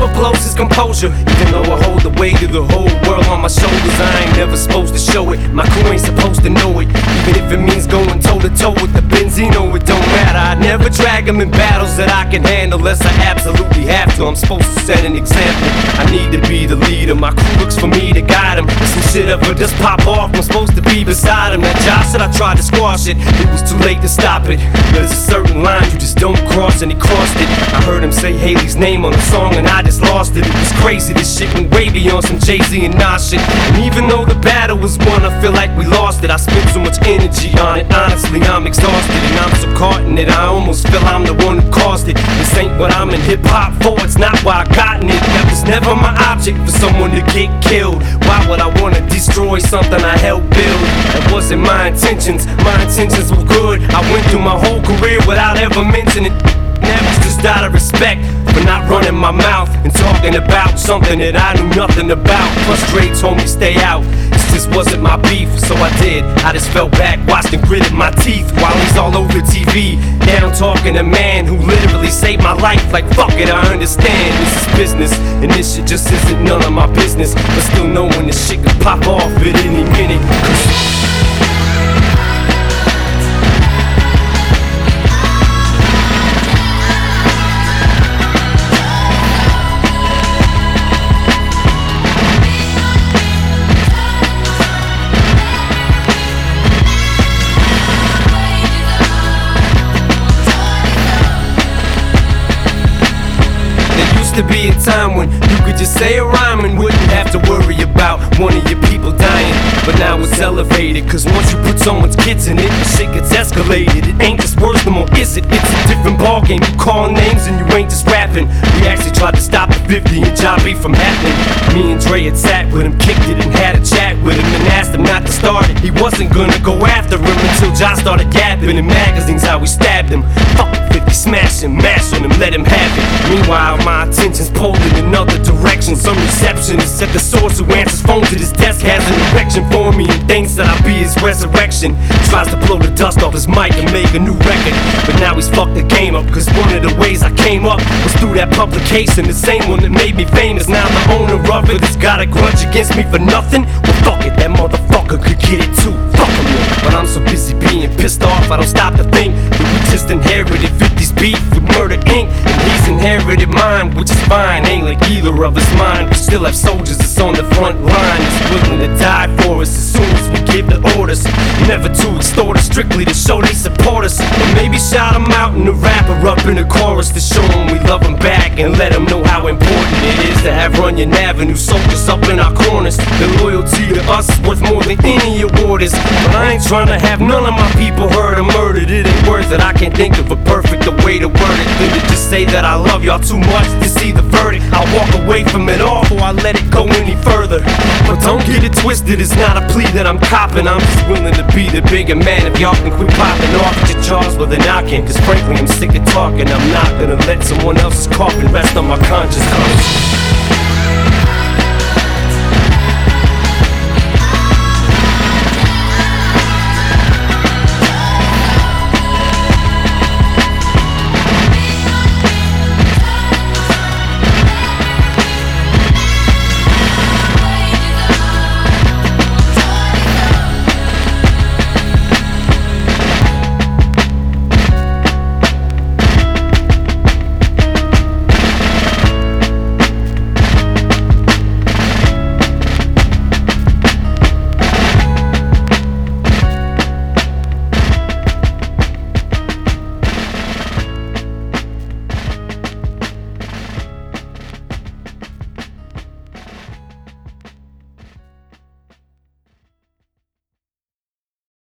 never blows his composure. Even though I hold the weight of the whole world on my shoulders, I ain't never supposed to show it. My crew ain't supposed to know it. Even if it means going toe to toe with the Benzino, it don't matter. I never drag him in battles that I can handle unless I absolutely have to. I'm supposed to set an example. I need to be the leader. My crew looks for me to guide him. Some shit ever just pop off, I'm supposed to be beside him. That Josh said I tried to squash it. It was too late to stop it. There's a certain line you just don't cross, and he crossed it. I heard him say Haley's name on the song, and I lost it. It was crazy. This shit went way beyond some Jay Z and Nas shit. And even though the battle was won, I feel like we lost it. I spent so much energy on it. Honestly, I'm exhausted, and I'm so caught in it. I almost feel I'm the one who caused it. This ain't what I'm in hip hop for. It's not why I gotten it. That was never my object for someone to get killed. Why would I wanna destroy something I helped build? That wasn't my intentions. My intentions were good. I went through my whole career without ever mentioning. That was just out of respect for not running my mouth and talking about something that I knew nothing about. Told me stay out. This just wasn't my beef, so I did. I just fell back, watched and gritted my teeth while he's all over TV. Down talking to a man who literally saved my life. Like, fuck it, I understand. This is business, and this shit just isn't none of my business. But still knowing this shit could pop off at any minute. Used to be a time when you could just say a rhyme and wouldn't have to worry about one of your people dying. But now it's elevated, cause once you put someone's kids in it, shit gets escalated. It ain't just words no more, is it? It's a different ballgame. You call names and you ain't just rapping. We actually tried to stop the 50 and B from happening. Me and Dre had sat with him, kicked it, and had a chat with him, and asked him not to start it. He wasn't gonna go after him until John started yapping in magazines how we stabbed him. Fuck 50, smash him, mash on him, let him have. Meanwhile, my attention's pulled in another direction. Some receptionist at the source who answers phone to this desk has an erection for me and thinks that I'll be his resurrection. Tries to blow the dust off his mic and make a new record. But now he's fucked the game up, cause one of the ways I came up was through that publication. The same one that made me famous. Now the owner of it has got a grudge against me for nothing. Well, fuck it, that motherfucker could get it too. Fuck him. But I'm so busy being pissed off, I don't stop to think that we just inherited 50's beef with Murder Inc. Inherited mine, which is fine. Ain't like either of us mine. We still have soldiers that's on the front line, that's willing to die for us as soon as we give the orders. Never to extort us, strictly to show they support us. And maybe shout them out in the rapper up in the chorus to show them we love them back and let them know how important it is to have Runyon Avenue soldiers up in our corners. The loyalty to us is worth more than any award is. But I ain't trying to have none of my people hurt or murdered. It ain't worth it. I can't think of a perfect way to word it say that I love y'all too much to see the verdict. I'll walk away from it all before I let it go any further. But don't get it twisted, it's not a plea that I'm copping. I'm just willing to be the bigger man if y'all can quit popping off at your jaws with a knocking. Cause frankly, I'm sick of talking. I'm not gonna let someone else's coffin rest on my conscience.